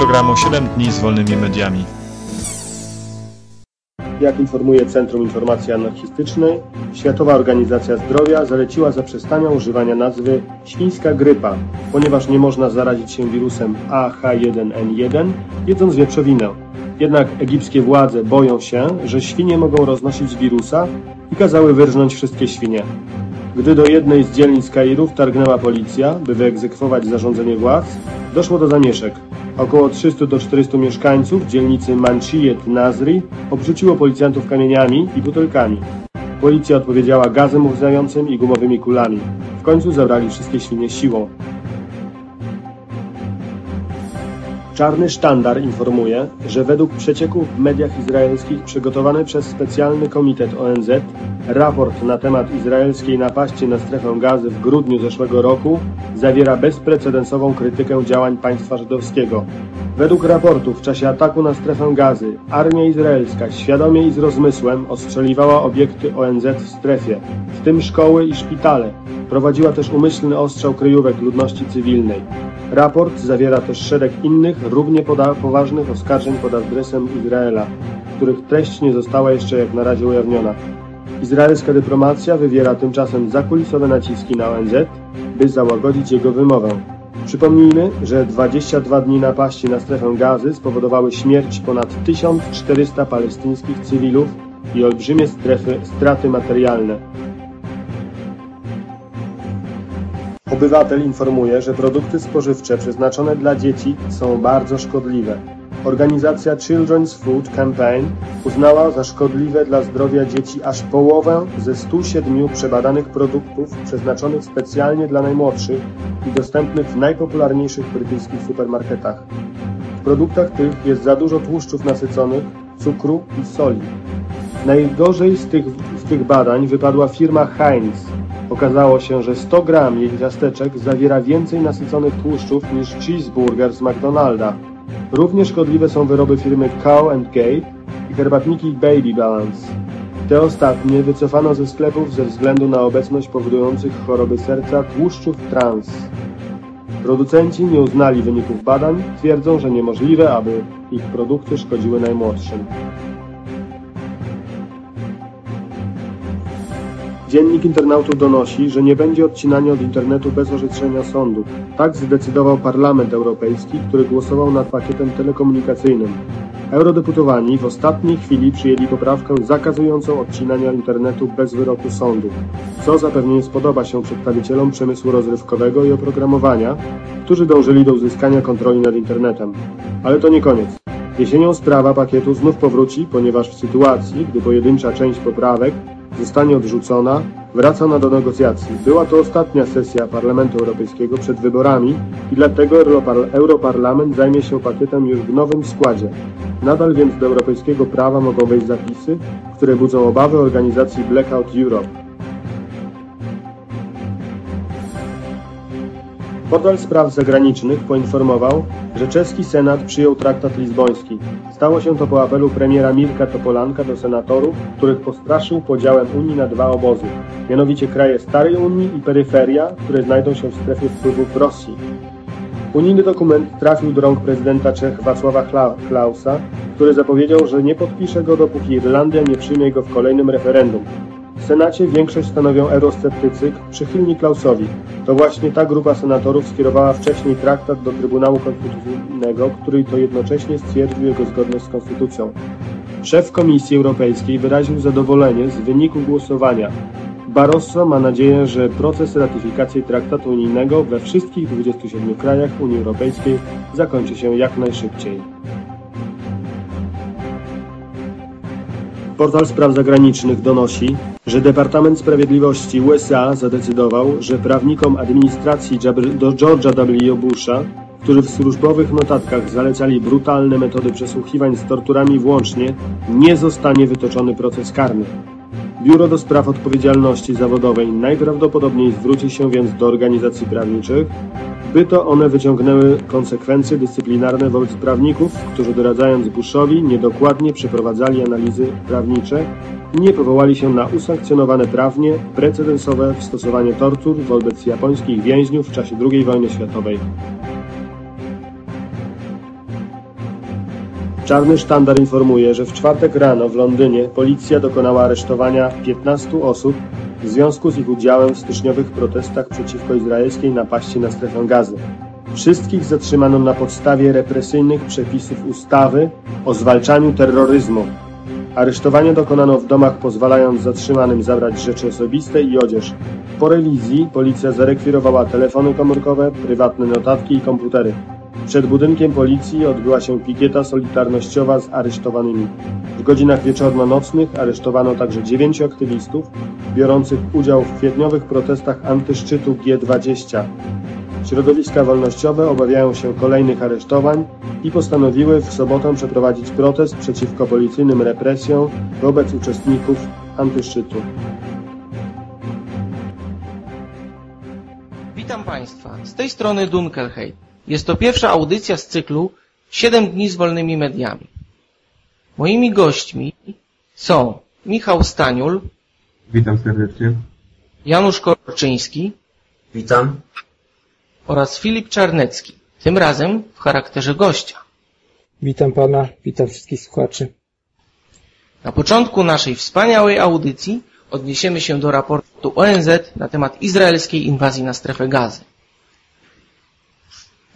Programu 7 dni z wolnymi mediami. Jak informuje Centrum Informacji Anarchistycznej, Światowa Organizacja Zdrowia zaleciła zaprzestania używania nazwy świńska grypa, ponieważ nie można zarazić się wirusem AH1N1 jedząc wieprzowinę. Jednak egipskie władze boją się, że świnie mogą roznosić wirusa i kazały wyrżnąć wszystkie świnie. Gdy do jednej z dzielnic Kairu wtargnęła policja, by wyegzekwować zarządzenie władz, doszło do zamieszek. Około 300 do 400 mieszkańców dzielnicy Manchiyet Nazri obrzuciło policjantów kamieniami i butelkami. Policja odpowiedziała gazem łzającym i gumowymi kulami. W końcu zabrali wszystkie świnie siłą. Czarny Sztandar informuje, że według przecieków w mediach izraelskich przygotowany przez specjalny komitet ONZ raport na temat izraelskiej napaści na strefę gazy w grudniu zeszłego roku zawiera bezprecedensową krytykę działań państwa żydowskiego. Według raportu w czasie ataku na strefę gazy armia izraelska świadomie i z rozmysłem ostrzeliwała obiekty ONZ w strefie, w tym szkoły i szpitale. Prowadziła też umyślny ostrzał kryjówek ludności cywilnej. Raport zawiera też szereg innych, równie poważnych oskarżeń pod adresem Izraela, których treść nie została jeszcze jak na razie ujawniona. Izraelska dyplomacja wywiera tymczasem zakulisowe naciski na ONZ, by załagodzić jego wymowę. Przypomnijmy, że 22 dni napaści na strefę gazy spowodowały śmierć ponad 1400 palestyńskich cywilów i olbrzymie strefy, straty materialne. Obywatel informuje, że produkty spożywcze przeznaczone dla dzieci są bardzo szkodliwe. Organizacja Children's Food Campaign uznała za szkodliwe dla zdrowia dzieci aż połowę ze 107 przebadanych produktów przeznaczonych specjalnie dla najmłodszych i dostępnych w najpopularniejszych brytyjskich supermarketach. W produktach tych jest za dużo tłuszczów nasyconych, cukru i soli. Najgorzej z tych, z tych badań wypadła firma Heinz, Okazało się, że 100 gram jej ciasteczek zawiera więcej nasyconych tłuszczów niż cheeseburger z McDonalda. Równie szkodliwe są wyroby firmy Cow Gate i herbatniki Baby Balance. Te ostatnie wycofano ze sklepów ze względu na obecność powodujących choroby serca tłuszczów trans. Producenci nie uznali wyników badań, twierdzą, że niemożliwe, aby ich produkty szkodziły najmłodszym. Dziennik internautów donosi, że nie będzie odcinania od internetu bez orzeczenia sądu. Tak zdecydował Parlament Europejski, który głosował nad pakietem telekomunikacyjnym. Eurodeputowani w ostatniej chwili przyjęli poprawkę zakazującą odcinania internetu bez wyroku sądu, co zapewne nie spodoba się przedstawicielom przemysłu rozrywkowego i oprogramowania, którzy dążyli do uzyskania kontroli nad internetem. Ale to nie koniec. Jesienią sprawa pakietu znów powróci, ponieważ w sytuacji, gdy pojedyncza część poprawek zostanie odrzucona, wraca ona do negocjacji. Była to ostatnia sesja Parlamentu Europejskiego przed wyborami i dlatego Europarlament zajmie się pakietem już w nowym składzie. Nadal więc do europejskiego prawa mogą wejść zapisy, które budzą obawy organizacji Blackout Europe. Portal Spraw Zagranicznych poinformował, że czeski Senat przyjął traktat lizboński. Stało się to po apelu premiera Mirka Topolanka do senatorów, których postraszył podziałem Unii na dwa obozy, mianowicie kraje Starej Unii i peryferia, które znajdą się w strefie wpływów Rosji. Unijny dokument trafił do rąk prezydenta Czech Wacława Klausa, który zapowiedział, że nie podpisze go, dopóki Irlandia nie przyjmie go w kolejnym referendum. W Senacie większość stanowią eurosceptycy przychylni Klausowi. To właśnie ta grupa senatorów skierowała wcześniej traktat do Trybunału Konstytucyjnego, który to jednocześnie stwierdził jego zgodność z konstytucją. Szef Komisji Europejskiej wyraził zadowolenie z wyniku głosowania. Barroso ma nadzieję, że proces ratyfikacji traktatu unijnego we wszystkich 27 krajach Unii Europejskiej zakończy się jak najszybciej. Portal Spraw Zagranicznych donosi, że Departament Sprawiedliwości USA zadecydował, że prawnikom administracji George'a W. Busha, którzy w służbowych notatkach zalecali brutalne metody przesłuchiwań z torturami włącznie, nie zostanie wytoczony proces karny. Biuro do Spraw Odpowiedzialności Zawodowej najprawdopodobniej zwróci się więc do organizacji prawniczych, by to one wyciągnęły konsekwencje dyscyplinarne wobec prawników, którzy doradzając Bushowi niedokładnie przeprowadzali analizy prawnicze nie powołali się na usankcjonowane prawnie precedensowe stosowanie tortur wobec japońskich więźniów w czasie II wojny światowej. Czarny Sztandar informuje, że w czwartek rano w Londynie policja dokonała aresztowania 15 osób w związku z ich udziałem w styczniowych protestach przeciwko izraelskiej napaści na strefę gazy. Wszystkich zatrzymano na podstawie represyjnych przepisów ustawy o zwalczaniu terroryzmu. Aresztowanie dokonano w domach, pozwalając zatrzymanym zabrać rzeczy osobiste i odzież. Po rewizji policja zarekwirowała telefony komórkowe, prywatne notatki i komputery. Przed budynkiem policji odbyła się pikieta solidarnościowa z aresztowanymi. W godzinach wieczorno-nocnych aresztowano także dziewięciu aktywistów biorących udział w kwietniowych protestach antyszczytu G20. Środowiska wolnościowe obawiają się kolejnych aresztowań i postanowiły w sobotę przeprowadzić protest przeciwko policyjnym represjom wobec uczestników antyszczytu. Witam Państwa, z tej strony Dunkelheit. Jest to pierwsza audycja z cyklu 7 dni z wolnymi mediami. Moimi gośćmi są Michał Staniul, Witam serdecznie. Janusz Korczyński Witam. oraz Filip Czarnecki, tym razem w charakterze gościa. Witam pana, witam wszystkich słuchaczy. Na początku naszej wspaniałej audycji odniesiemy się do raportu ONZ na temat izraelskiej inwazji na strefę gazy.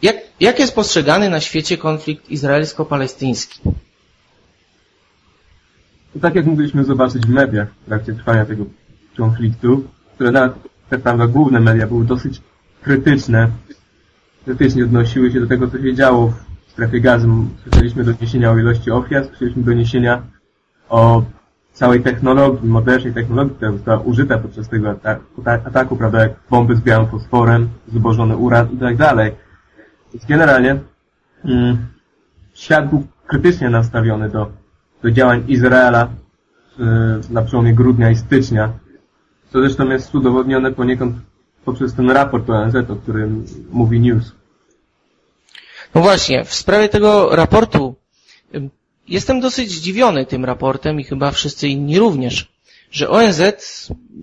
Jak, jak jest postrzegany na świecie konflikt izraelsko-palestyński? Tak jak mogliśmy zobaczyć w mediach w trakcie trwania tego konfliktu, które nawet, tak prawda, główne media były dosyć krytyczne, krytycznie odnosiły się do tego, co się działo w strefie gazy. Słyszeliśmy doniesienia o ilości ofiar, słyszeliśmy doniesienia o całej technologii, modernnej technologii, która została użyta podczas tego ataku, ataku prawda, jak bomby z białym fosforem, zubożony uran i tak dalej. Więc generalnie mm, świat był krytycznie nastawiony do, do działań Izraela y, na przełomie grudnia i stycznia, co zresztą jest udowodnione poniekąd poprzez ten raport ONZ, o którym mówi News. No właśnie, w sprawie tego raportu jestem dosyć zdziwiony tym raportem i chyba wszyscy inni również, że ONZ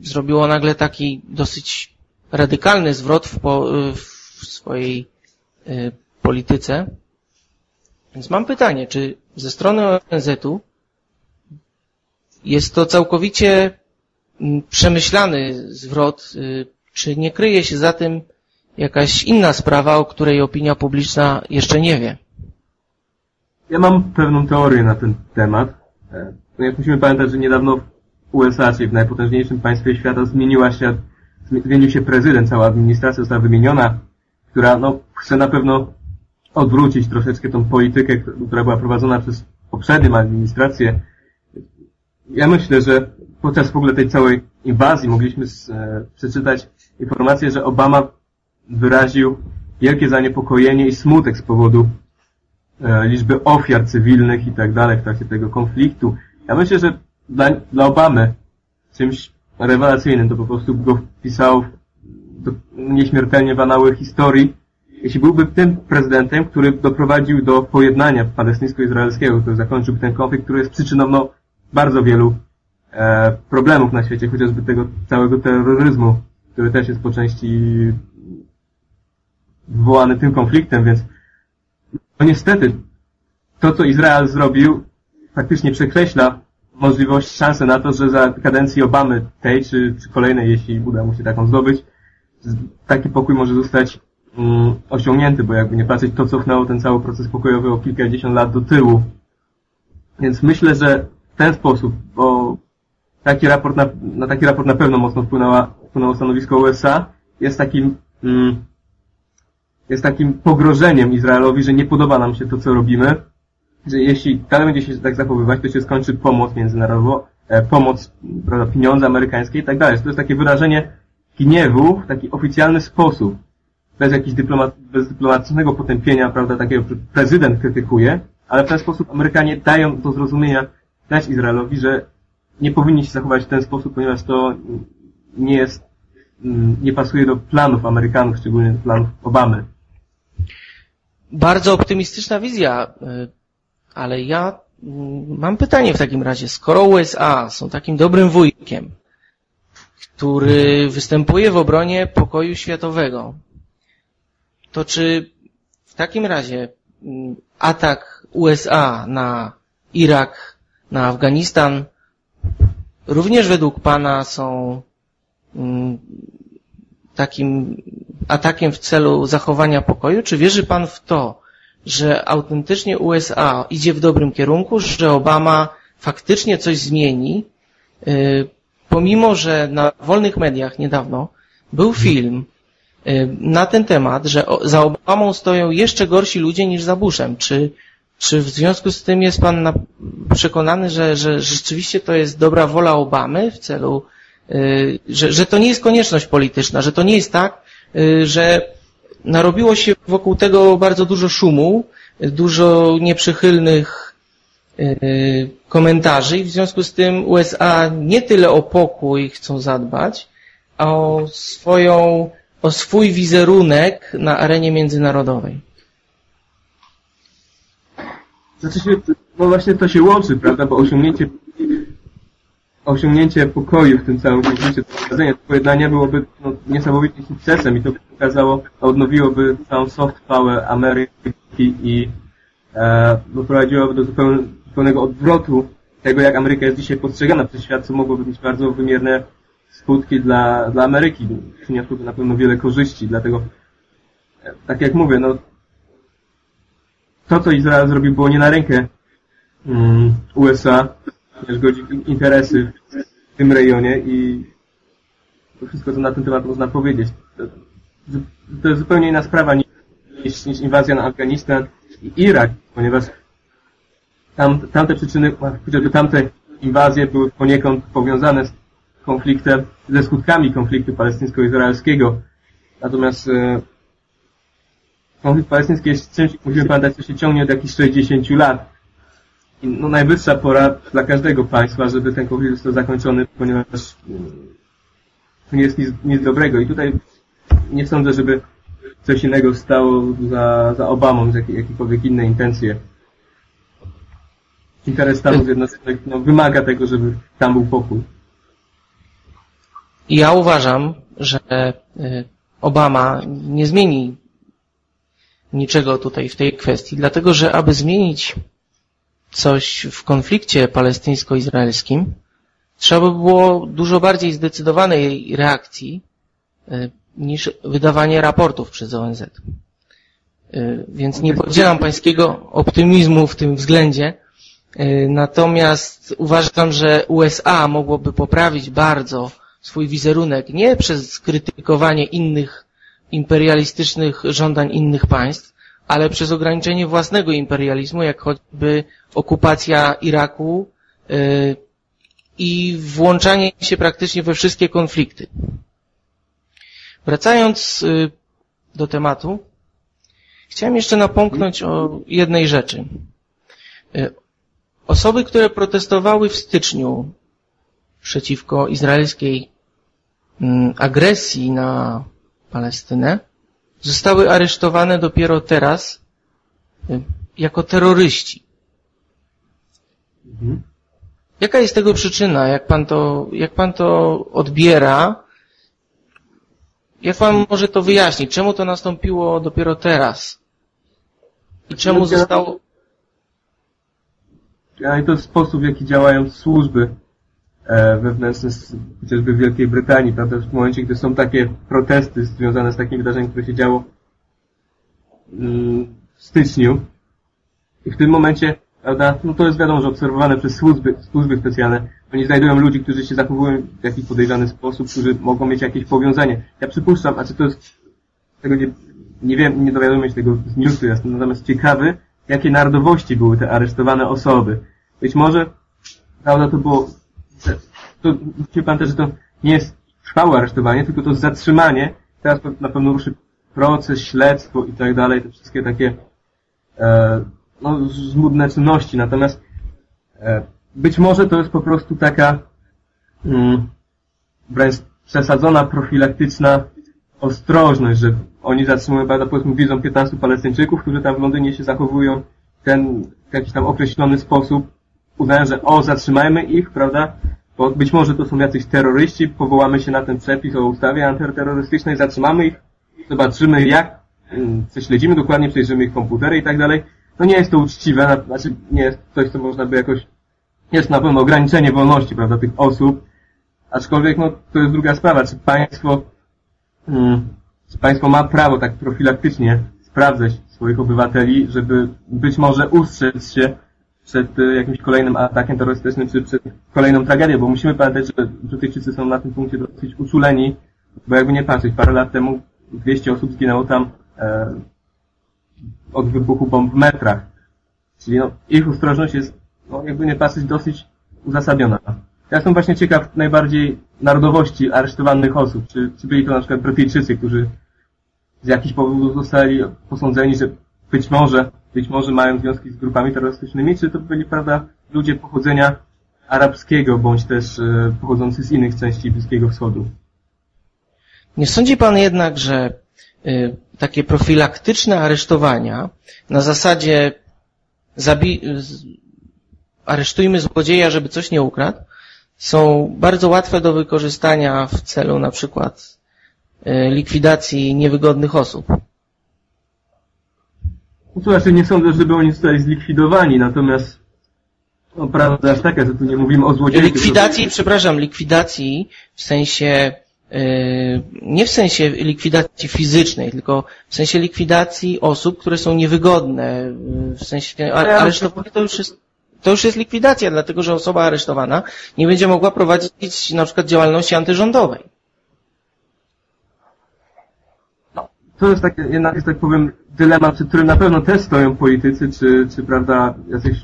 zrobiło nagle taki dosyć radykalny zwrot w, po, w swojej y, polityce. Więc mam pytanie, czy ze strony ONZ-u jest to całkowicie mm, przemyślany zwrot, y, czy nie kryje się za tym jakaś inna sprawa, o której opinia publiczna jeszcze nie wie? Ja mam pewną teorię na ten temat. E, Ponieważ musimy pamiętać, że niedawno w USA, czyli w najpotężniejszym państwie świata, zmieniła się, zmienił się prezydent, cała administracja została wymieniona, która no, chce na pewno odwrócić troszeczkę tą politykę, która była prowadzona przez poprzednią administrację. Ja myślę, że podczas w ogóle tej całej inwazji mogliśmy e, przeczytać informację, że Obama wyraził wielkie zaniepokojenie i smutek z powodu e, liczby ofiar cywilnych i tak dalej w trakcie tego konfliktu. Ja myślę, że dla, dla Obamy czymś rewelacyjnym to po prostu go wpisał nieśmiertelnie w anały historii, jeśli byłby tym prezydentem, który doprowadził do pojednania palestyńsko-izraelskiego, który zakończyłby ten konflikt, który jest przyczyną no, bardzo wielu e, problemów na świecie, chociażby tego całego terroryzmu, który też jest po części wywołany tym konfliktem, więc no niestety to, co Izrael zrobił, faktycznie przekreśla możliwość, szansę na to, że za kadencji Obamy tej, czy, czy kolejnej, jeśli uda mu się taką zdobyć, taki pokój może zostać mm, osiągnięty, bo jakby nie patrzeć, to cofnęło ten cały proces pokojowy o kilkadziesiąt lat do tyłu. Więc myślę, że w ten sposób, bo taki raport na, na taki raport na pewno mocno wpłynęła, wpłynęło stanowisko USA, jest takim, mm, jest takim pogrożeniem Izraelowi, że nie podoba nam się to, co robimy, że jeśli dalej będzie się tak zachowywać, to się skończy pomoc międzynarodowa, e, pomoc, prawda, pieniądze amerykańskie i tak dalej. To jest takie wyrażenie gniewu w taki oficjalny sposób, bez jakiegoś dyplomat, bez dyplomatycznego potępienia, prawda, takiego, prezydent krytykuje, ale w ten sposób Amerykanie dają do zrozumienia, dać Izraelowi, że nie powinni się zachować w ten sposób, ponieważ to nie jest, mm, nie pasuje do planów Amerykanów, szczególnie do planów Obamy. Bardzo optymistyczna wizja, y, ale ja mm, mam pytanie w takim razie. Skoro USA są takim dobrym wujkiem, który występuje w obronie pokoju światowego, to czy w takim razie mm, atak USA na Irak, na Afganistan, również według Pana są mm, takim atakiem w celu zachowania pokoju? Czy wierzy Pan w to, że autentycznie USA idzie w dobrym kierunku, że Obama faktycznie coś zmieni, y, pomimo, że na wolnych mediach niedawno był film y, na ten temat, że za Obamą stoją jeszcze gorsi ludzie niż za Bushem. Czy, czy w związku z tym jest Pan przekonany, że, że rzeczywiście to jest dobra wola Obamy w celu, y, że, że to nie jest konieczność polityczna, że to nie jest tak, że narobiło się wokół tego bardzo dużo szumu, dużo nieprzychylnych komentarzy i w związku z tym USA nie tyle o pokój chcą zadbać, a o swoją, o swój wizerunek na arenie międzynarodowej. Znaczy się, bo właśnie to się łączy, prawda, bo osiągnięcie osiągnięcie pokoju w tym całym konflikcie, to pojednania byłoby no, niesamowitym sukcesem i to pokazało, odnowiłoby całą soft power Ameryki i e, doprowadziłoby do zupełnie zupełnego odwrotu tego, jak Ameryka jest dzisiaj postrzegana przez świat, co mogłoby mieć bardzo wymierne skutki dla, dla Ameryki. Przyniosłoby na pewno wiele korzyści, dlatego, tak jak mówię, no, to, co Izrael zrobił, było nie na rękę um, USA, ponieważ godzi interesy w tym rejonie i to wszystko, co na ten temat można powiedzieć. To, to jest zupełnie inna sprawa niż, niż inwazja na Afganistan i Irak, ponieważ tam, tamte przyczyny, chociażby tamte inwazje były poniekąd powiązane z konfliktem, ze skutkami konfliktu palestyńsko-izraelskiego. Natomiast e, konflikt palestyński jest czymś, musimy pamiętać, co się ciągnie od jakichś 60 lat. I, no, najwyższa pora dla każdego państwa, żeby ten konflikt został zakończony, ponieważ mm, to nie jest nic, nic dobrego. I tutaj nie sądzę, żeby coś innego stało za, za Obamą, z jakiej, jakiejkolwiek innej intencje interes Stanów Zjednoczonych no, wymaga tego, żeby tam był pokój. Ja uważam, że y, Obama nie zmieni niczego tutaj w tej kwestii, dlatego że aby zmienić coś w konflikcie palestyńsko-izraelskim, trzeba by było dużo bardziej zdecydowanej reakcji y, niż wydawanie raportów przez ONZ. Y, więc nie podzielam pańskiego optymizmu w tym względzie, E, natomiast uważam, że USA mogłoby poprawić bardzo swój wizerunek nie przez krytykowanie innych imperialistycznych żądań innych państw, ale przez ograniczenie własnego imperializmu, jak choćby okupacja Iraku e, i włączanie się praktycznie we wszystkie konflikty. Wracając e, do tematu, chciałem jeszcze napomknąć o jednej rzeczy. Osoby, które protestowały w styczniu przeciwko izraelskiej mm, agresji na Palestynę, zostały aresztowane dopiero teraz y, jako terroryści. Mhm. Jaka jest tego przyczyna? Jak pan to, jak pan to odbiera? Jak pan może to wyjaśnić? Czemu to nastąpiło dopiero teraz? I czemu zostało, ale to sposób, w jaki działają służby e, wewnętrzne, chociażby w Wielkiej Brytanii, prawda, w momencie, gdy są takie protesty związane z takim wydarzeniem, które się działo mm, w styczniu i w tym momencie, prawda, no to jest wiadomo, że obserwowane przez służby, służby specjalne, oni znajdują ludzi, którzy się zachowują w jakiś podejrzany sposób, którzy mogą mieć jakieś powiązanie. Ja przypuszczam, a czy to jest, tego nie, nie wiem, nie dowiaduję się tego z newsu, jestem natomiast ciekawy, jakie narodowości były te aresztowane osoby. Być może, prawda, to było, to, musimy pamiętać, że to nie jest trwałe aresztowanie, tylko to zatrzymanie. Teraz na pewno ruszy proces, śledztwo i tak dalej, te wszystkie takie, e, no, żmudne czynności. Natomiast e, być może to jest po prostu taka mm, wręcz przesadzona, profilaktyczna ostrożność, że oni zatrzymują, prawda, powiedzmy, widzą 15 Palestyńczyków, którzy tam w Londynie się zachowują w ten w jakiś tam określony sposób, uznają, że o, zatrzymajmy ich, prawda, bo być może to są jacyś terroryści, powołamy się na ten przepis o ustawie antyterrorystycznej, zatrzymamy ich, zobaczymy jak, mm, co śledzimy dokładnie, przejrzymy ich komputery i tak dalej. no nie jest to uczciwe, na- znaczy nie jest coś, co można by jakoś, jest na pewno ograniczenie wolności, prawda, tych osób, aczkolwiek, no, to jest druga sprawa, czy państwo, mm, państwo ma prawo tak profilaktycznie sprawdzać swoich obywateli, żeby być może ustrzec się przed e, jakimś kolejnym atakiem terrorystycznym, czy przed kolejną tragedią, bo musimy pamiętać, że Brytyjczycy są na tym punkcie dosyć uczuleni, bo jakby nie patrzeć, parę lat temu 200 osób zginęło tam e, od wybuchu bomb w metrach. Czyli no, ich ostrożność jest, no, jakby nie patrzeć, dosyć uzasadniona. Ja jestem właśnie ciekaw najbardziej narodowości aresztowanych osób. Czy, czy byli to na przykład Brytyjczycy, którzy z jakichś powodów zostali posądzeni, że być może, być może mają związki z grupami terrorystycznymi, czy to byli, prawda, ludzie pochodzenia arabskiego, bądź też e, pochodzący z innych części Bliskiego Wschodu. Nie sądzi pan jednak, że y, takie profilaktyczne aresztowania na zasadzie zabi- aresztujmy złodzieja, żeby coś nie ukradł, są bardzo łatwe do wykorzystania w celu na przykład y, likwidacji niewygodnych osób. No raczej nie sądzę, żeby oni zostali zlikwidowani, natomiast no, prawda jest taka, że tu nie mówimy o złodziejach. Likwidacji, przepraszam, likwidacji w sensie, yy, nie w sensie likwidacji fizycznej, tylko w sensie likwidacji osób, które są niewygodne, w sensie a- aresztowania to już jest to już jest likwidacja, dlatego że osoba aresztowana nie będzie mogła prowadzić na przykład działalności antyrządowej. To jest takie, jednak jest tak powiem, dylemat, przed którym na pewno też stoją politycy, czy, czy prawda, jacyś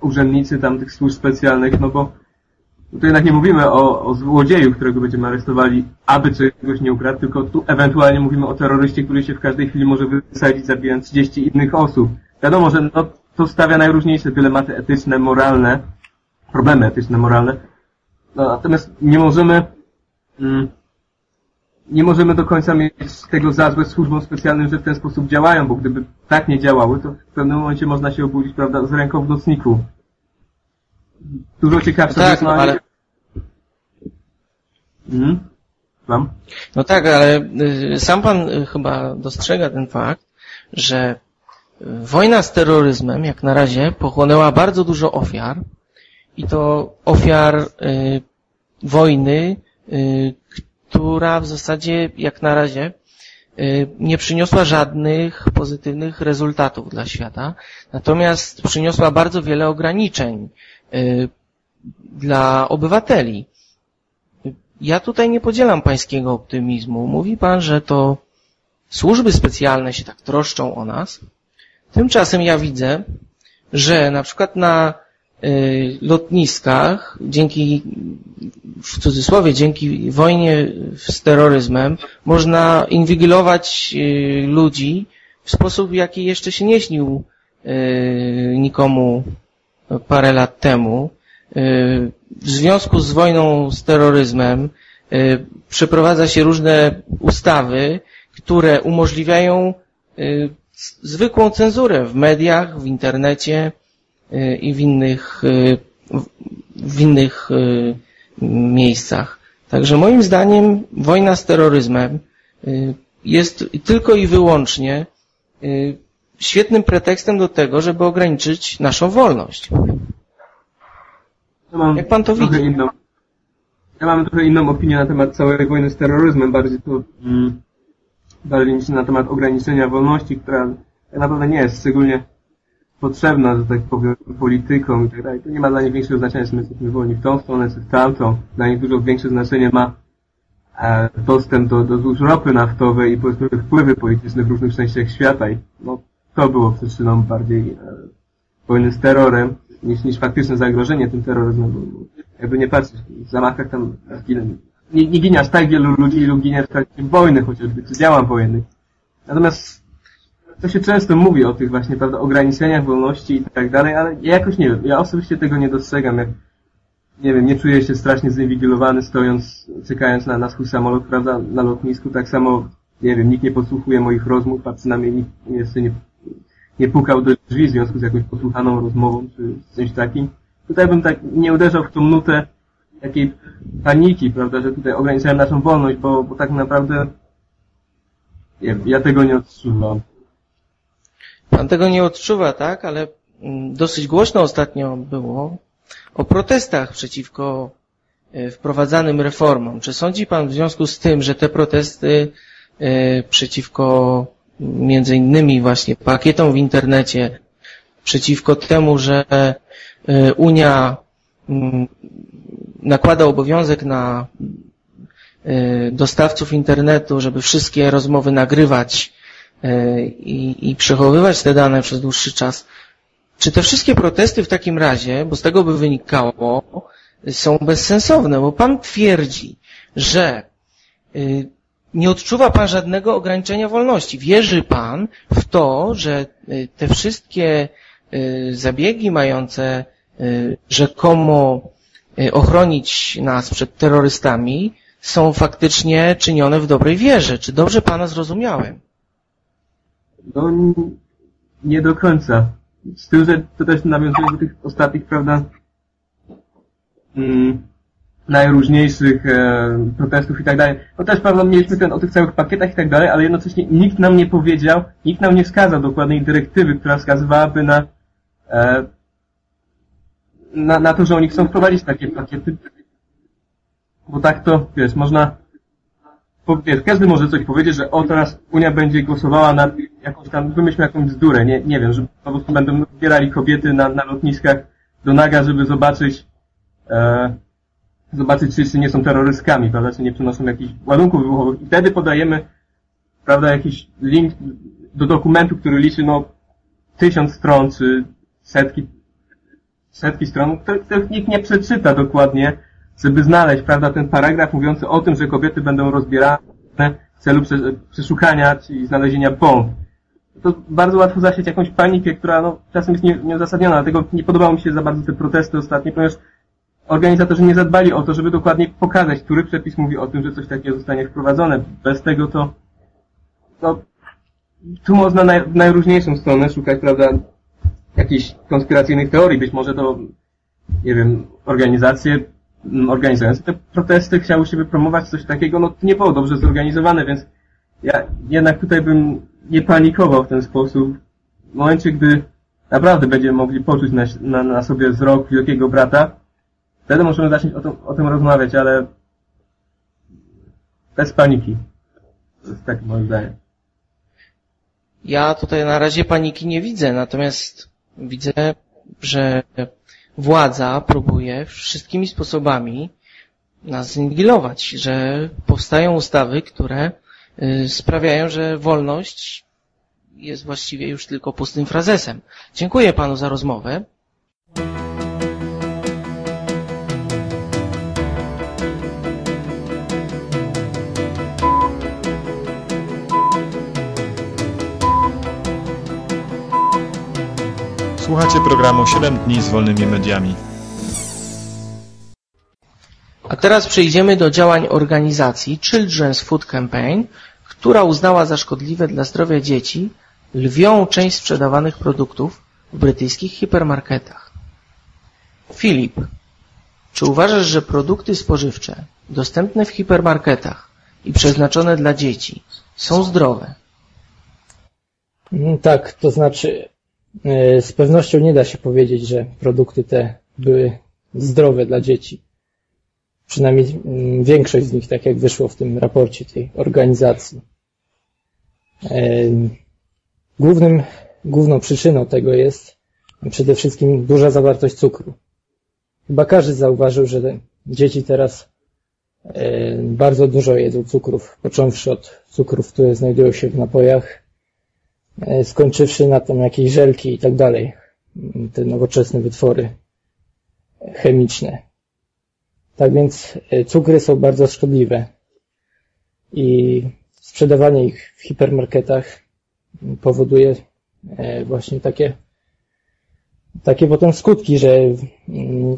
urzędnicy tam tych służb specjalnych, no bo tu jednak nie mówimy o, o złodzieju, którego będziemy aresztowali, aby czegoś nie ukradł, tylko tu ewentualnie mówimy o terroryście, który się w każdej chwili może wysadzić, zabijając 30 innych osób. Wiadomo, że no, to stawia najróżniejsze dylematy etyczne, moralne, problemy etyczne, moralne. No, natomiast nie możemy, mm, nie możemy do końca mieć tego za złe służbom specjalnym, że w ten sposób działają, bo gdyby tak nie działały, to w pewnym momencie można się obudzić, prawda, z ręką w nocniku. Dużo ciekawsze No tak, jest, no ale- Mhm. Mam? No tak, ale y, sam pan y, chyba dostrzega ten fakt, że wojna z terroryzmem jak na razie pochłonęła bardzo dużo ofiar i to ofiar y, wojny, y, która w zasadzie jak na razie y, nie przyniosła żadnych pozytywnych rezultatów dla świata, natomiast przyniosła bardzo wiele ograniczeń y, dla obywateli. Ja tutaj nie podzielam pańskiego optymizmu. Mówi pan, że to służby specjalne się tak troszczą o nas. Tymczasem ja widzę, że na przykład na y, lotniskach, dzięki, w cudzysłowie, dzięki wojnie z terroryzmem, można inwigilować y, ludzi w sposób, jaki jeszcze się nie śnił y, nikomu parę lat temu. W związku z wojną z terroryzmem przeprowadza się różne ustawy, które umożliwiają zwykłą cenzurę w mediach, w internecie y, i w innych, y, w- innych y, miejscach. Także moim zdaniem wojna z terroryzmem jest tylko i wyłącznie świetnym pretekstem do tego, żeby ograniczyć naszą wolność. Ja Jak pan to widzi? Inną, ja mam trochę inną opinię na temat całej wojny z terroryzmem, bardziej to, mm, niż na temat ograniczenia wolności, która tak naprawdę nie jest szczególnie potrzebna, że tak powiem, politykom i tak dalej. To nie ma dla nich większego znaczenia, czy my jesteśmy wolni w tą stronę, czy w tamtą. Dla nich dużo większe znaczenie ma e, dostęp do, do złóż ropy naftowej i powiedzmy wpływy polityczne w różnych częściach świata i no, to było przyczyną bardziej e, wojny z terrorem niż, niż faktyczne zagrożenie tym terroryzmem. Jakby nie patrzeć, w zamachach tam zginę, nie, nie ginie aż tak wielu ludzi, ilu ginie w trakcie wojny chociażby, czy działań wojennych. Natomiast to się często mówi o tych właśnie, prawda, ograniczeniach wolności i tak dalej, ale ja jakoś nie wiem, ja osobiście tego nie dostrzegam, jak nie wiem, nie czuję się strasznie zinwigilowany stojąc, czekając na, na swój samolot, prawda, na lotnisku, tak samo, nie wiem, nikt nie podsłuchuje moich rozmów, a przynajmniej nikt jeszcze nie, nie pukał do drzwi w związku z jakąś posłuchaną rozmową, czy czymś takim. Tutaj bym tak nie uderzał w tą nutę takiej paniki, prawda, że tutaj ograniczałem naszą wolność, bo, bo tak naprawdę wiem, ja tego nie odczuwam. Pan tego nie odczuwa, tak? Ale mm, dosyć głośno ostatnio było o protestach przeciwko e, wprowadzanym reformom. Czy sądzi Pan w związku z tym, że te protesty e, przeciwko między innymi właśnie pakietom w internecie, przeciwko temu, że e, Unia mm, nakłada obowiązek na e, dostawców internetu, żeby wszystkie rozmowy nagrywać e, i, i przechowywać te dane przez dłuższy czas. Czy te wszystkie protesty w takim razie, bo z tego by wynikało, są bezsensowne, bo Pan twierdzi, że y, nie odczuwa Pan żadnego ograniczenia wolności. Wierzy Pan w to, że y, te wszystkie y, zabiegi mające y, rzekomo y, ochronić nas przed terrorystami są faktycznie czynione w dobrej wierze. Czy dobrze Pana zrozumiałem? No, nie do końca. Z tym, że to też nawiązuje do tych ostatnich, prawda, mm, najróżniejszych e, protestów i tak dalej. No też, prawda, mieliśmy ten o tych całych pakietach i tak dalej, ale jednocześnie nikt nam nie powiedział, nikt nam nie wskazał dokładnej dyrektywy, która wskazywałaby na, e, na, na to, że oni chcą wprowadzić takie pakiety. Bo tak to, wiesz, można bo wiesz, każdy może coś powiedzieć, że o teraz Unia będzie głosowała na jakąś tam, wymyślmy jakąś bzdurę, nie, nie wiem, że po prostu będą zbierali kobiety na, na lotniskach do naga, żeby zobaczyć, e, zobaczyć, czy, czy nie są terrorystkami, prawda, czy nie przenoszą jakichś ładunków wybuchowych. I wtedy podajemy, prawda, jakiś link do dokumentu, który liczy, no, tysiąc stron, czy setki, setki stron, których nikt nie przeczyta dokładnie, żeby znaleźć, prawda, ten paragraf mówiący o tym, że kobiety będą rozbierane w celu prze- przeszukania czy znalezienia bomb. To bardzo łatwo zasieć jakąś panikę, która no, czasem jest nie- nieuzasadniona, dlatego nie podobały mi się za bardzo te protesty ostatnie, ponieważ organizatorzy nie zadbali o to, żeby dokładnie pokazać, który przepis mówi o tym, że coś takiego zostanie wprowadzone. Bez tego to, no, tu można naj, w najróżniejszą stronę szukać, prawda, jakichś konspiracyjnych teorii. Być może to, nie wiem, organizacje m, organizujące te protesty chciały się wypromować coś takiego, no to nie było dobrze zorganizowane, więc ja jednak tutaj bym nie panikował w ten sposób. W momencie, gdy naprawdę będziemy mogli poczuć na, na, na sobie wzrok wielkiego brata, wtedy możemy zacząć o, tym- o tym rozmawiać, ale bez paniki. To jest tak moim zdaniem. Ja tutaj na razie paniki nie widzę, natomiast widzę, że władza próbuje wszystkimi sposobami nas zinwigilować, że powstają ustawy, które y, sprawiają, że wolność jest właściwie już tylko pustym frazesem. Dziękuję panu za rozmowę. Słuchacie programu 7 dni z wolnymi mediami. A teraz przejdziemy do działań organizacji Children's Food Campaign, która uznała za szkodliwe dla zdrowia dzieci lwią część sprzedawanych produktów w brytyjskich hipermarketach. Filip, czy uważasz, że produkty spożywcze dostępne w hipermarketach i przeznaczone dla dzieci są zdrowe? Mm, Tak, to znaczy z pewnością nie da się powiedzieć, że produkty te były zdrowe dla dzieci. Przynajmniej mm, większość z nich, tak jak wyszło w tym raporcie tej organizacji. E, Głównym, główną przyczyną tego jest przede wszystkim duża zawartość cukru. Chyba każdy zauważył, że dzieci teraz e, bardzo dużo jedzą cukrów, począwszy od cukrów, które znajdują się w napojach, e, skończywszy na tym jakieś żelki i tak dalej. Te nowoczesne wytwory chemiczne. Tak więc e, cukry są bardzo szkodliwe i sprzedawanie ich w hipermarketach powoduje e, właśnie takie takie potem skutki, że mm,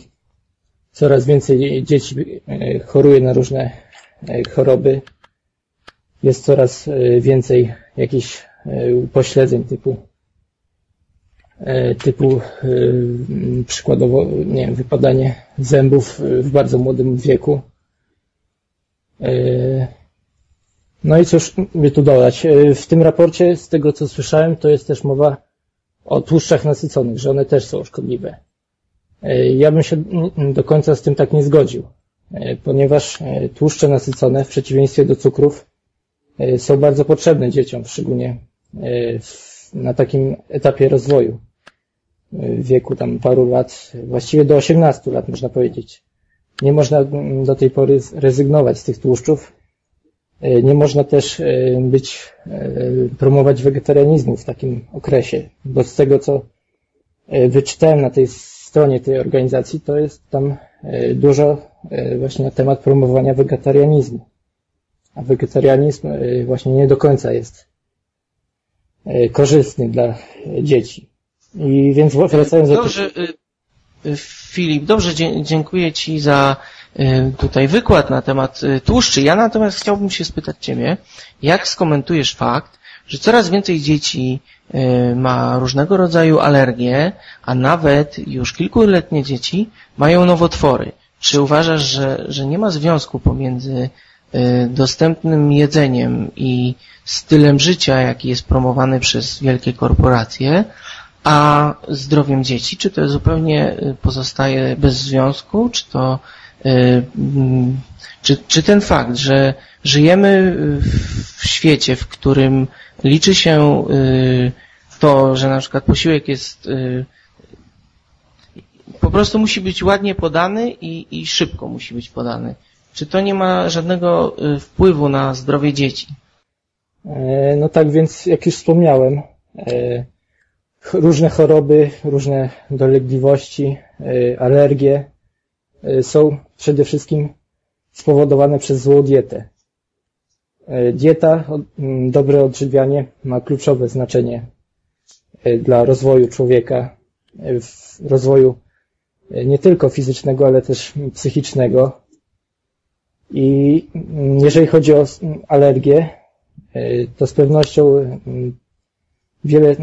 coraz więcej dzieci e, choruje na różne e, choroby. Jest coraz e, więcej jakichś e, upośledzeń typu e, typu e, przykładowo nie wiem, wypadanie zębów e, w bardzo młodym wieku. E, No i cóż by tu dodać? E, W tym raporcie, z tego co słyszałem, to jest też mowa o tłuszczach nasyconych, że one też są szkodliwe. Ja bym się do końca z tym tak nie zgodził, ponieważ tłuszcze nasycone w przeciwieństwie do cukrów są bardzo potrzebne dzieciom, szczególnie na takim etapie rozwoju wieku tam paru lat, właściwie do 18 lat można powiedzieć. Nie można do tej pory rezygnować z tych tłuszczów. Nie można też być, promować wegetarianizmu w takim okresie, bo z tego co wyczytałem na tej stronie tej organizacji, to jest tam dużo właśnie na temat promowania wegetarianizmu. A wegetarianizm właśnie nie do końca jest korzystny dla dzieci. I więc wracając do... Dobrze, Filip, dobrze, dziękuję Ci za tutaj wykład na temat tłuszczy. Ja natomiast chciałbym się spytać Ciebie, jak skomentujesz fakt, że coraz więcej dzieci ma różnego rodzaju alergie, a nawet już kilkuletnie dzieci mają nowotwory. Czy uważasz, że, że nie ma związku pomiędzy dostępnym jedzeniem i stylem życia, jaki jest promowany przez wielkie korporacje, a zdrowiem dzieci? Czy to zupełnie pozostaje bez związku? Czy to, czy, czy ten fakt, że żyjemy w świecie, w którym liczy się to, że na przykład posiłek jest po prostu musi być ładnie podany i, i szybko musi być podany. Czy to nie ma żadnego wpływu na zdrowie dzieci? No tak więc, jak już wspomniałem, różne choroby, różne dolegliwości, alergie są przede wszystkim spowodowane przez złą dietę. Dieta, dobre odżywianie ma kluczowe znaczenie dla rozwoju człowieka, w rozwoju nie tylko fizycznego, ale też psychicznego. I jeżeli chodzi o alergię, to z pewnością wiele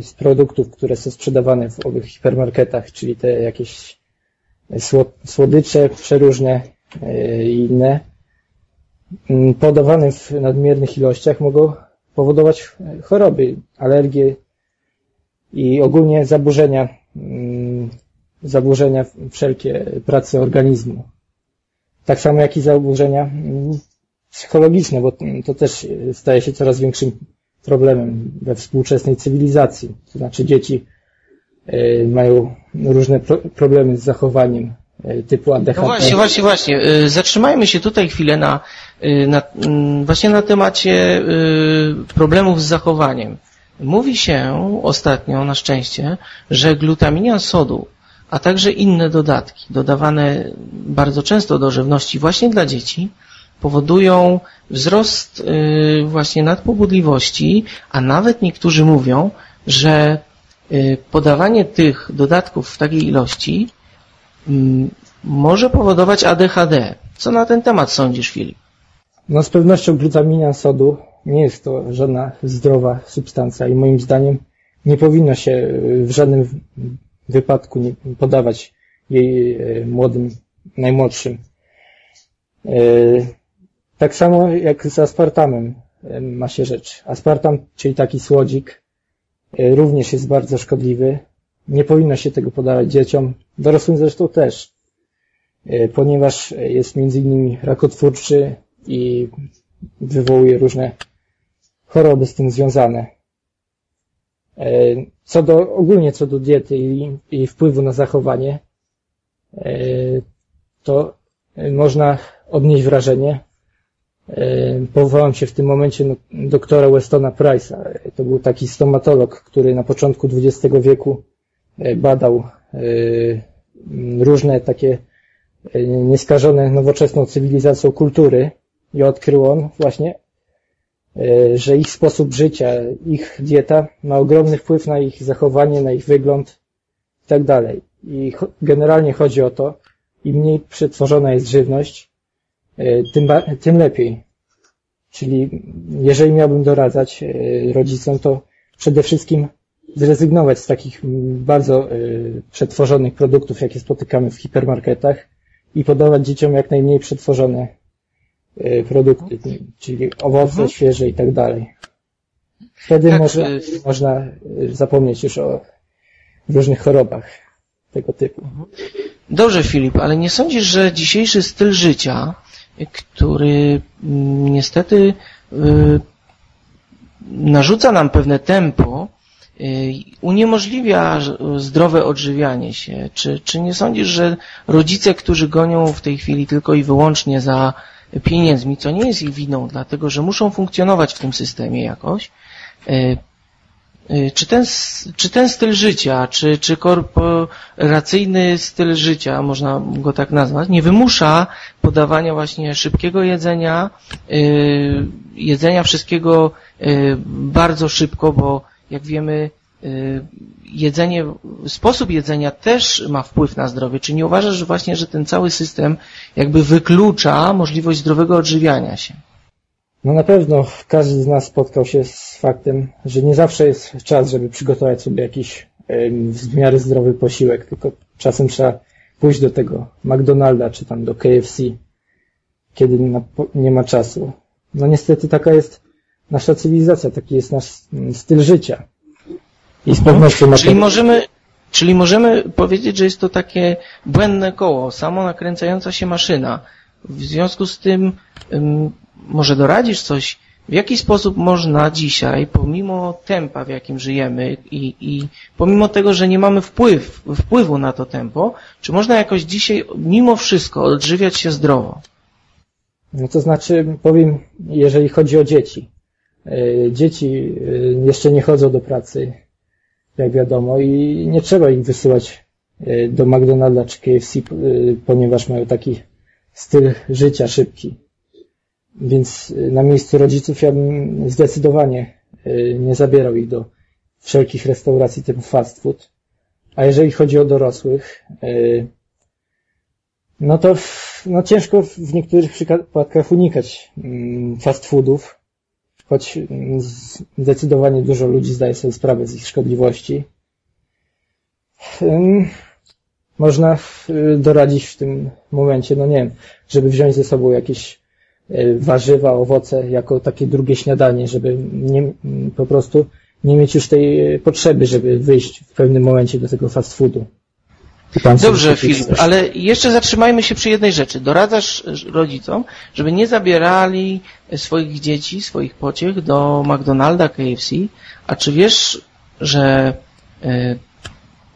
z produktów, które są sprzedawane w owych hipermarketach, czyli te jakieś słodycze przeróżne i inne, podawane w nadmiernych ilościach mogą powodować choroby, alergie i ogólnie zaburzenia, zaburzenia wszelkie pracy organizmu. Tak samo jak i zaburzenia psychologiczne, bo to też staje się coraz większym problemem we współczesnej cywilizacji. To znaczy dzieci mają różne problemy z zachowaniem typu ADHD. No właśnie, właśnie, właśnie. Zatrzymajmy się tutaj chwilę na, na właśnie na temacie problemów z zachowaniem. Mówi się ostatnio, na szczęście, że glutaminian sodu, a także inne dodatki, dodawane bardzo często do żywności właśnie dla dzieci, powodują wzrost właśnie nadpobudliwości, a nawet niektórzy mówią, że podawanie tych dodatków w takiej ilości może powodować ADHD. Co na ten temat sądzisz, Filip? No z pewnością glutamina sodu nie jest to żadna zdrowa substancja i moim zdaniem nie powinno się w żadnym wypadku nie podawać jej młodym, najmłodszym. Tak samo jak z aspartamem ma się rzecz. Aspartam, czyli taki słodzik, również jest bardzo szkodliwy. Nie powinno się tego podawać dzieciom, dorosłym zresztą też, ponieważ jest między innymi rakotwórczy i wywołuje różne choroby z tym związane. Co do, ogólnie co do diety i, i wpływu na zachowanie, to można odnieść wrażenie. Powołam się w tym momencie doktora Westona Price'a. To był taki stomatolog, który na początku XX wieku badał różne takie nieskażone nowoczesną cywilizacją kultury i odkrył on właśnie, że ich sposób życia, ich dieta ma ogromny wpływ na ich zachowanie, na ich wygląd i tak dalej. I generalnie chodzi o to, im mniej przetworzona jest żywność, tym, tym lepiej. Czyli jeżeli miałbym doradzać rodzicom, to przede wszystkim zrezygnować z takich bardzo przetworzonych produktów, jakie spotykamy w hipermarketach i podawać dzieciom jak najmniej przetworzone produkty, czyli owoce mhm. świeże i tak dalej. Wtedy Tak, może, y- można y, zapomnieć już o różnych chorobach tego typu. Dobrze, Filip, ale nie sądzisz, że dzisiejszy styl życia, który mm, niestety y, narzuca nam pewne tempo, y, uniemożliwia zdrowe odżywianie się? Czy, czy nie sądzisz, że rodzice, którzy gonią w tej chwili tylko i wyłącznie za pieniędzmi, co nie jest ich winą, dlatego że muszą funkcjonować w tym systemie jakoś, y, Y, Czy ten, czy ten styl życia, czy, czy korporacyjny styl życia, można go tak nazwać, nie wymusza podawania właśnie szybkiego jedzenia, y, jedzenia wszystkiego bardzo szybko, bo jak wiemy, jedzenie, sposób jedzenia też ma wpływ na zdrowie. Czy nie uważasz że właśnie, że ten cały system jakby wyklucza możliwość zdrowego odżywiania się? No na pewno każdy z nas spotkał się z faktem, że nie zawsze jest czas, żeby przygotować sobie jakiś w miarę zdrowy posiłek, tylko czasem trzeba pójść do tego McDonalda czy tam do KFC, kiedy nie ma, nie ma czasu. No niestety taka jest nasza cywilizacja, taki jest nasz mm, styl życia. I z pewnością Czyli możemy, czyli możemy powiedzieć, że jest to takie błędne koło, samo nakręcająca się maszyna. W związku z tym, ym, może doradzisz coś, w jaki sposób można dzisiaj, pomimo tempa, w jakim żyjemy i, i pomimo tego, że nie mamy wpływ, wpływu na to tempo, czy można jakoś dzisiaj, mimo wszystko, odżywiać się zdrowo? No to znaczy, powiem, jeżeli chodzi o dzieci. E, Dzieci e, jeszcze nie chodzą do pracy, jak wiadomo, i nie trzeba ich wysyłać e, do McDonalda czy KFC, e, ponieważ mają taki styl życia szybki. Więc e, na miejscu rodziców ja bym zdecydowanie nie zabierał ich do wszelkich restauracji typu fast food. A jeżeli chodzi o dorosłych, no to w, no ciężko w niektórych przypadkach unikać mm, fast foodów, choć mm, zdecydowanie dużo ludzi zdaje sobie sprawę z ich szkodliwości. Można doradzić w tym momencie, no nie wiem, żeby wziąć ze sobą jakieś y, warzywa, owoce jako takie drugie śniadanie, żeby nie, po prostu nie mieć już tej y, potrzeby, żeby wyjść w pewnym momencie do tego fast foodu. Dobrze, Filip, ale jeszcze zatrzymajmy się przy jednej rzeczy. Doradzasz e, rodzicom, żeby nie zabierali swoich dzieci, swoich pociech do McDonalda, KFC, a czy wiesz, że e,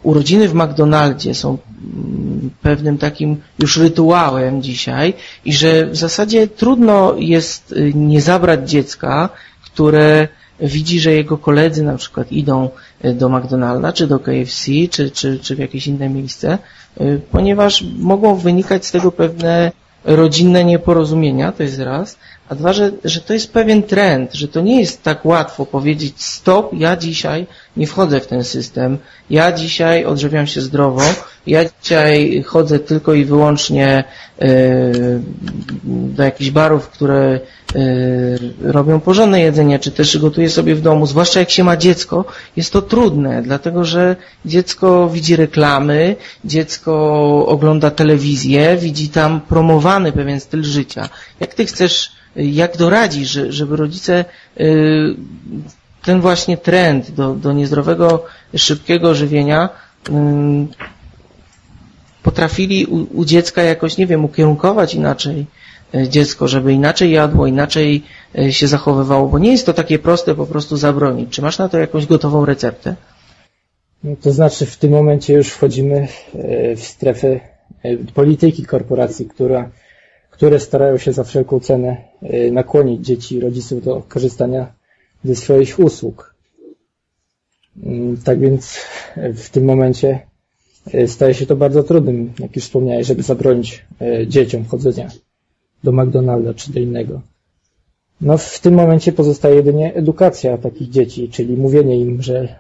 urodziny w McDonaldzie są mm, pewnym takim już rytuałem dzisiaj i że w zasadzie trudno jest nie zabrać dziecka, które widzi, że jego koledzy na przykład idą do McDonalda, czy do KFC, czy, czy, czy w jakieś inne miejsce, y, ponieważ mogą wynikać z tego pewne rodzinne nieporozumienia, to jest raz, a dwa, że, że to jest pewien trend, że to nie jest tak łatwo powiedzieć stop, ja dzisiaj nie wchodzę w ten system, ja dzisiaj odżywiam się zdrowo, ja dzisiaj chodzę tylko i wyłącznie yy, do jakichś barów, które yy, robią porządne jedzenie, czy też gotuję sobie w domu, zwłaszcza jak się ma dziecko, jest to trudne, dlatego że dziecko widzi reklamy, dziecko ogląda telewizję, widzi tam promowany pewien styl życia. Jak ty chcesz, jak doradzisz, że- żeby rodzice yy, ten właśnie trend do, do niezdrowego, szybkiego żywienia potrafili u, u dziecka jakoś, nie wiem, ukierunkować inaczej e, dziecko, żeby inaczej jadło, inaczej e, się zachowywało, bo nie jest to takie proste po prostu zabronić. Czy masz na to jakąś gotową receptę? No, to znaczy w tym momencie już wchodzimy e, w strefę polityki korporacji, która, które starają się za wszelką cenę nakłonić dzieci i rodziców do korzystania ze swoich usług. Mm, Tak więc w tym momencie e, staje się to bardzo trudnym, jak już wspomniałeś, żeby zabronić e, dzieciom chodzenia do McDonalda czy do innego. No w tym momencie pozostaje jedynie edukacja takich dzieci, czyli mówienie im, że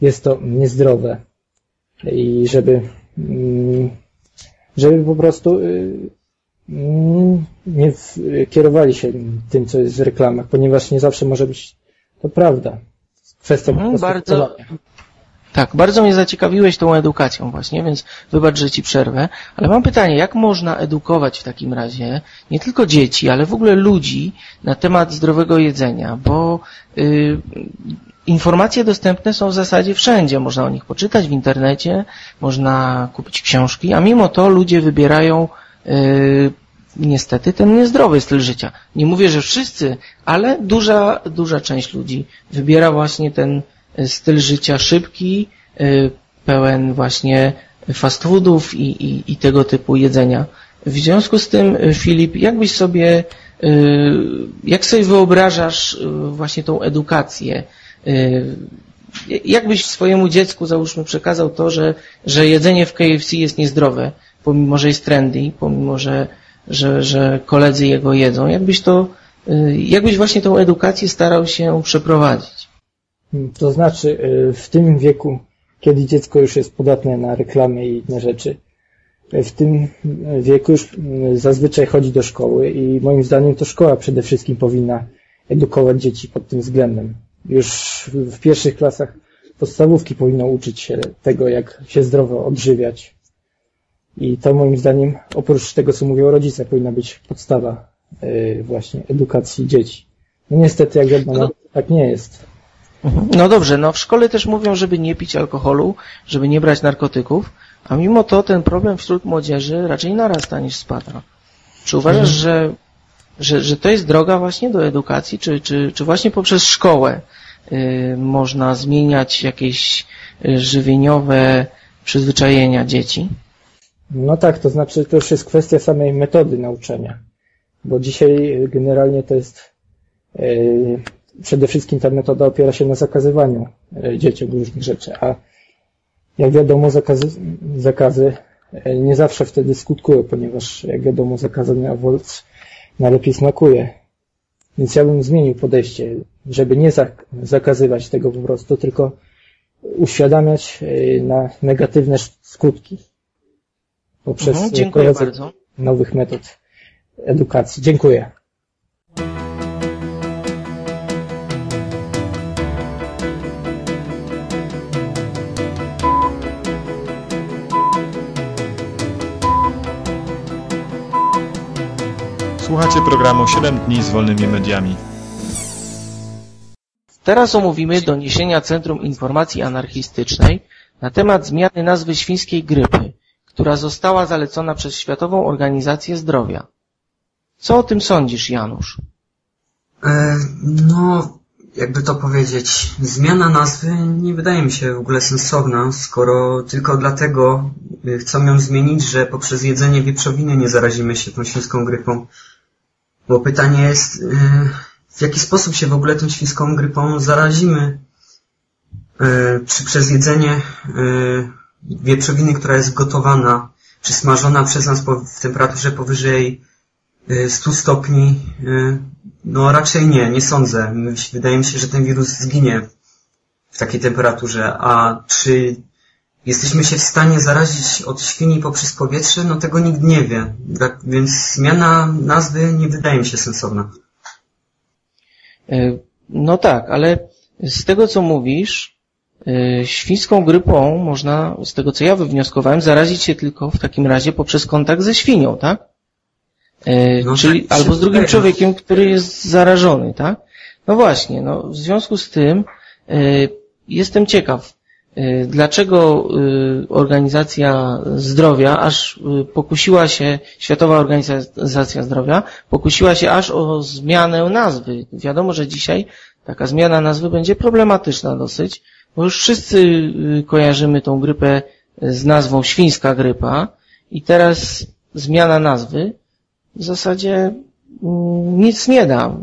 jest to niezdrowe i żeby, mm, żeby po prostu y, nie w- kierowali się tym, co jest w reklamach, ponieważ nie zawsze może być to prawda. Mhm, prostu bardzo-. Tak, bardzo mnie zaciekawiłeś tą edukacją właśnie, więc wybacz, że Ci przerwę, ale mam pytanie, jak można edukować w takim razie nie tylko dzieci, ale w ogóle ludzi na temat zdrowego jedzenia, bo y, informacje dostępne są w zasadzie wszędzie, można o nich poczytać w internecie, można kupić książki, a mimo to ludzie wybierają niestety ten niezdrowy styl życia. Nie mówię, że wszyscy, ale duża, duża część ludzi wybiera właśnie ten styl życia szybki, y, pełen właśnie fast foodów i, i, i tego typu jedzenia. W związku z tym, y, Filip, jakbyś sobie, jak sobie wyobrażasz właśnie tą edukację? Jakbyś swojemu dziecku, załóżmy, przekazał to, że, że jedzenie w KFC jest niezdrowe, pomimo, że jest trendy, pomimo, że, że, że koledzy jego jedzą. Jakbyś to, jakbyś właśnie tą edukację starał się przeprowadzić? To znaczy, y, w tym wieku, kiedy dziecko już jest podatne na reklamy i inne rzeczy, y, w tym wieku już y, zazwyczaj chodzi do szkoły i moim zdaniem to szkoła przede wszystkim powinna edukować dzieci pod tym względem. Już w pierwszych klasach podstawówki powinno uczyć się tego, jak się zdrowo odżywiać. I to moim zdaniem, oprócz tego, co mówią rodzice, powinna być podstawa właśnie edukacji dzieci. No niestety, jak wiadomo, no, tak nie jest. No dobrze, no w szkole też mówią, żeby nie pić alkoholu, żeby nie brać narkotyków, a mimo to ten problem wśród młodzieży raczej narasta niż spada. Czy uważasz, mhm. że, że, że to jest droga właśnie do edukacji, czy, czy, czy właśnie poprzez szkołę y, można zmieniać jakieś y, żywieniowe przyzwyczajenia dzieci? No tak, to znaczy to już jest kwestia samej metody nauczania, bo dzisiaj generalnie to jest y, przede wszystkim ta metoda opiera się na zakazywaniu e, dzieciom różnych rzeczy, a jak wiadomo zakazy, zakazy e, nie zawsze wtedy skutkują, ponieważ jak wiadomo zakazany owoc najlepiej smakuje. Więc ja bym zmienił podejście, żeby nie zakazywać tego po prostu, tylko uświadamiać e, na negatywne skutki poprzez mhm, dziękuję bardzo. nowych metod edukacji. Dziękuję. Słuchacie programu 7 dni z wolnymi mediami. Teraz omówimy doniesienia Centrum Informacji Anarchistycznej na temat zmiany nazwy świńskiej grypy, która została zalecona przez Światową Organizację Zdrowia. Co o tym sądzisz, Janusz? E, no, jakby to powiedzieć, zmiana nazwy nie wydaje mi się w ogóle sensowna, skoro tylko dlatego chcą ją zmienić, że poprzez jedzenie wieprzowiny nie zarazimy się tą świńską grypą. Bo pytanie jest, y, w jaki sposób się w ogóle tą świńską grypą zarazimy? Y, czy przez jedzenie wieprzowiny, która jest gotowana, czy smażona przez nas w temperaturze powyżej 100 stopni? No raczej nie, nie sądzę. Wydaje mi się, że ten wirus zginie w takiej temperaturze. A czy jesteśmy się w stanie zarazić od świni poprzez powietrze, no tego nikt nie wie. Tak, więc zmiana nazwy nie wydaje mi się sensowna. E, no tak, ale z tego co mówisz, świńską grypą można, z tego co ja wywnioskowałem, zarazić się tylko w takim razie poprzez kontakt ze świnią, tak? E, no Czyli tak, albo z drugim człowiekiem, który jest zarażony, tak? No właśnie, no w związku z tym jestem ciekaw, Y, dlaczego y, Organizacja Zdrowia aż y, pokusiła się, Światowa Organizacja Zdrowia, pokusiła się aż o zmianę nazwy. Wiadomo, że dzisiaj taka zmiana nazwy będzie problematyczna dosyć, bo już wszyscy kojarzymy tą grypę z nazwą świńska grypa i teraz zmiana nazwy w zasadzie mm, nic nie da.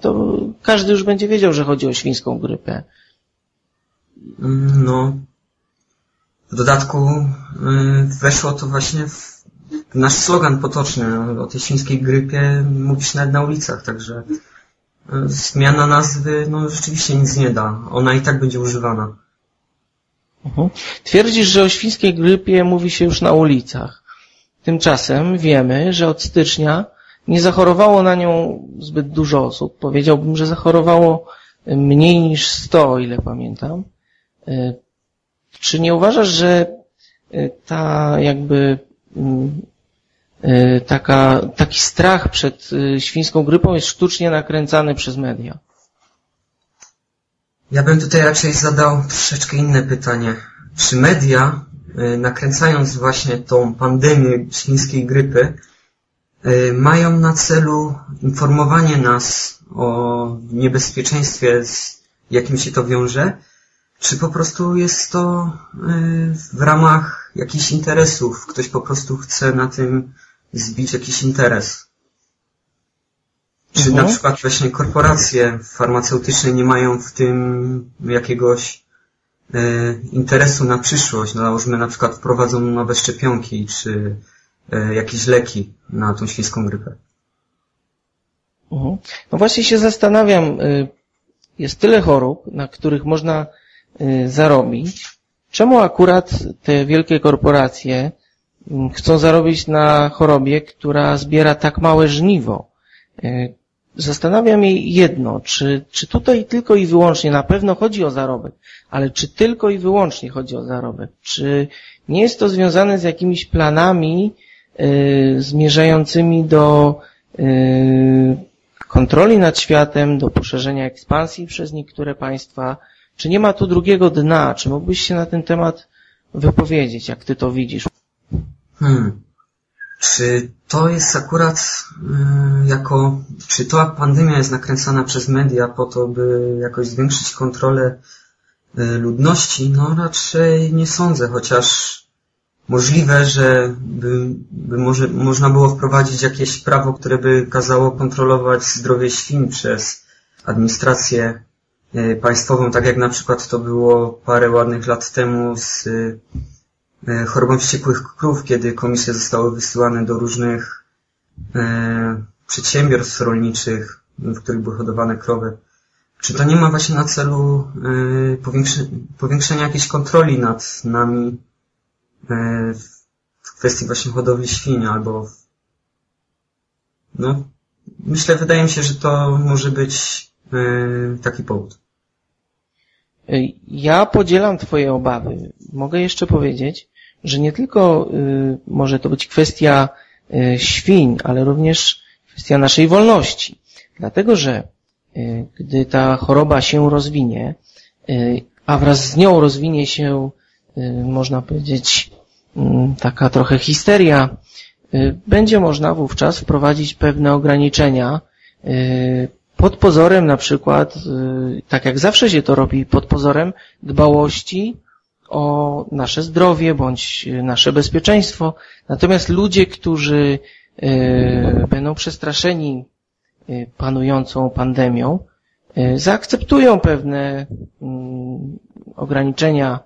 To każdy już będzie wiedział, że chodzi o świńską grypę. No, w dodatku y, weszło to właśnie w nasz slogan potoczny o tej świńskiej grypie mówisz nawet na ulicach, także y, zmiana nazwy no rzeczywiście nic nie da. Ona i tak będzie używana. Mhm. Twierdzisz, że o świńskiej grypie mówi się już na ulicach. Tymczasem wiemy, że od stycznia nie zachorowało na nią zbyt dużo osób. Powiedziałbym, że zachorowało mniej niż 100, o ile pamiętam. E, czy nie uważasz, że y, ta jakby mm, taka, taki strach przed y, świńską grypą jest sztucznie nakręcany przez media? Ja bym tutaj raczej zadał troszeczkę inne pytanie. Czy media, y, nakręcając właśnie tą pandemię świńskiej grypy, mają na celu informowanie nas o niebezpieczeństwie, z jakim się to wiąże, czy po prostu jest to w ramach jakichś interesów? Ktoś po prostu chce na tym zbić jakiś interes? Czy Mhm. na przykład właśnie korporacje farmaceutyczne nie mają w tym jakiegoś e, interesu na przyszłość? No, Załóżmy na przykład wprowadzą nowe szczepionki, czy e, jakieś leki na tą świńską grypę. Mhm. No właśnie się zastanawiam, y, jest tyle chorób, na których można y, zarobić. Czemu akurat te wielkie korporacje chcą zarobić na chorobie, która zbiera tak małe żniwo? Y, Zastanawiam mnie jedno, czy, czy tutaj tylko i wyłącznie, na pewno chodzi o zarobek, ale czy tylko i wyłącznie chodzi o zarobek? Czy nie jest to związane z jakimiś planami y, zmierzającymi do y, kontroli nad światem, do poszerzenia ekspansji przez niektóre państwa? Czy nie ma tu drugiego dna? Czy mógłbyś się na ten temat wypowiedzieć, jak ty to widzisz? Hmm. Czy to jest akurat y, jako, czy ta pandemia jest nakręcana przez media po to, by jakoś zwiększyć kontrolę y, ludności? No raczej nie sądzę, chociaż możliwe, że by, by może, można było wprowadzić jakieś prawo, które by kazało kontrolować zdrowie świń przez administrację y, państwową, tak jak na przykład to było parę ładnych lat temu z chorobą wściekłych krów, kiedy komisje zostały wysyłane do różnych e, przedsiębiorstw rolniczych, w których były hodowane krowy. Czy to nie ma właśnie na celu e, powiększe, powiększenia jakiejś kontroli nad nami e, w kwestii właśnie hodowli świń albo no myślę, wydaje mi się, że to może być e, taki powód. Ja podzielam Twoje obawy. Mogę jeszcze powiedzieć, że nie tylko y, może to być kwestia y, świń, ale również kwestia naszej wolności. Dlatego, że y, gdy ta choroba się rozwinie, a wraz z nią rozwinie się, można powiedzieć, taka trochę histeria, będzie można wówczas wprowadzić pewne ograniczenia pod pozorem na przykład, tak jak zawsze się to robi, pod pozorem dbałości o nasze zdrowie bądź y, nasze bezpieczeństwo. Natomiast ludzie, którzy y, będą przestraszeni y, panującą pandemią, zaakceptują pewne mm, ograniczenia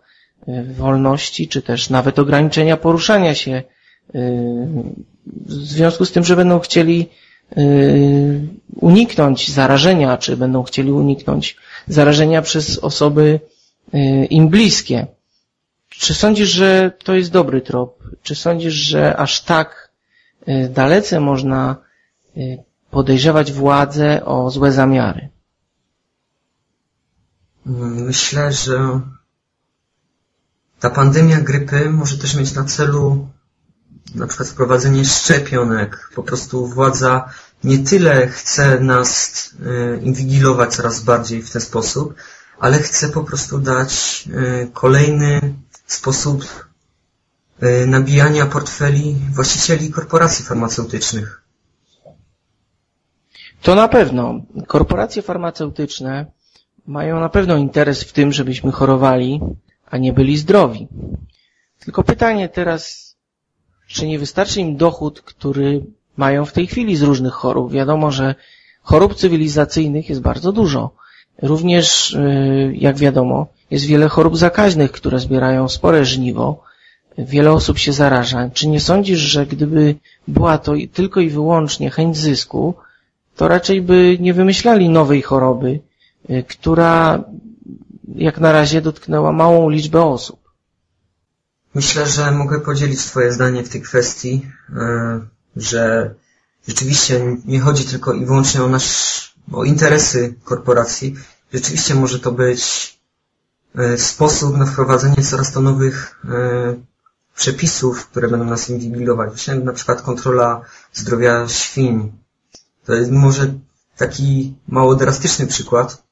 wolności, czy też nawet ograniczenia poruszania się w związku z tym, że będą chcieli uniknąć zarażenia, czy będą chcieli uniknąć zarażenia przez osoby im bliskie. Czy sądzisz, że to jest dobry trop? Czy sądzisz, że aż tak y, dalece można y, podejrzewać władzę o złe zamiary? Myślę, że ta pandemia grypy może też mieć na celu na przykład wprowadzenie szczepionek. Po prostu władza nie tyle chce nas e, inwigilować coraz bardziej w ten sposób, ale chce po prostu dać e, kolejny sposób e, nabijania portfeli właścicieli korporacji farmaceutycznych. To na pewno. Korporacje farmaceutyczne mają na pewno interes w tym, żebyśmy chorowali, a nie byli zdrowi. Tylko pytanie teraz, czy nie wystarczy im dochód, który mają w tej chwili z różnych chorób? Wiadomo, że chorób cywilizacyjnych jest bardzo dużo. Również, y, jak wiadomo, jest wiele chorób zakaźnych, które zbierają spore żniwo. Wiele osób się zaraża. Czy nie sądzisz, że gdyby była to tylko i wyłącznie chęć zysku, to raczej by nie wymyślali nowej choroby, y, która jak na razie dotknęła małą liczbę osób. Myślę, że mogę podzielić Twoje zdanie w tej kwestii, e, że rzeczywiście nie chodzi tylko i wyłącznie o nasz, o interesy korporacji. Rzeczywiście może to być e, sposób na wprowadzenie coraz to nowych e, przepisów, które będą nas inwigilować. Właśnie na przykład kontrola zdrowia świń. To jest może taki mało drastyczny przykład,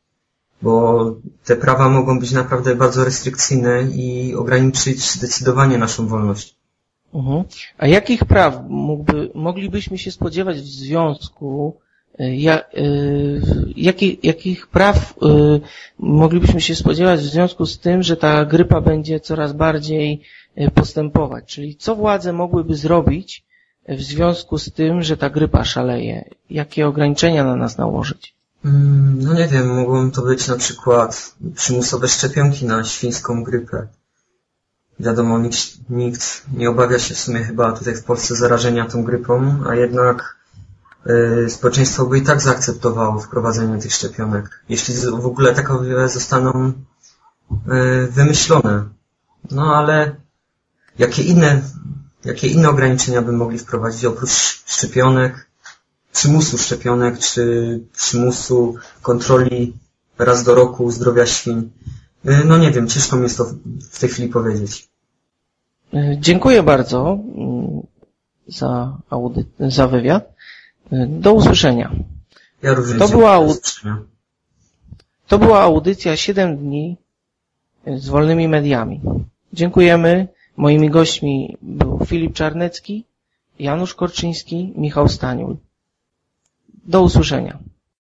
bo te prawa mogą być naprawdę bardzo restrykcyjne i ograniczyć zdecydowanie naszą wolność. Mhm. A jakich praw mógłby, moglibyśmy się spodziewać w związku, ja, y, jaki, jakich praw y, moglibyśmy się spodziewać w związku z tym, że ta grypa będzie coraz bardziej y, postępować? Czyli co władze mogłyby zrobić w związku z tym, że ta grypa szaleje? Jakie ograniczenia na nas nałożyć? Mm, No nie wiem, mogą to być na przykład przymusowe szczepionki na świńską grypę. Wiadomo, nikt, nikt nie obawia się w sumie chyba tutaj w Polsce zarażenia tą grypą, a jednak y, społeczeństwo by i tak zaakceptowało wprowadzenie tych szczepionek. Jeśli w ogóle takowe zostaną y, wymyślone. No ale jakie inne, jakie inne ograniczenia by mogli wprowadzić oprócz szczepionek? przymusu szczepionek, czy przymusu kontroli raz do roku zdrowia świń. Y, No nie wiem, ciężko mi jest to w tej chwili powiedzieć. Y, Dziękuję bardzo mm, za, za wywiad. Y, Do usłyszenia. Ja również To była. To była audycja 7 dni z wolnymi mediami. Dziękujemy. Moimi gośćmi był Filip Czarnecki, Janusz Korczyński, Michał Staniul. Do usłyszenia.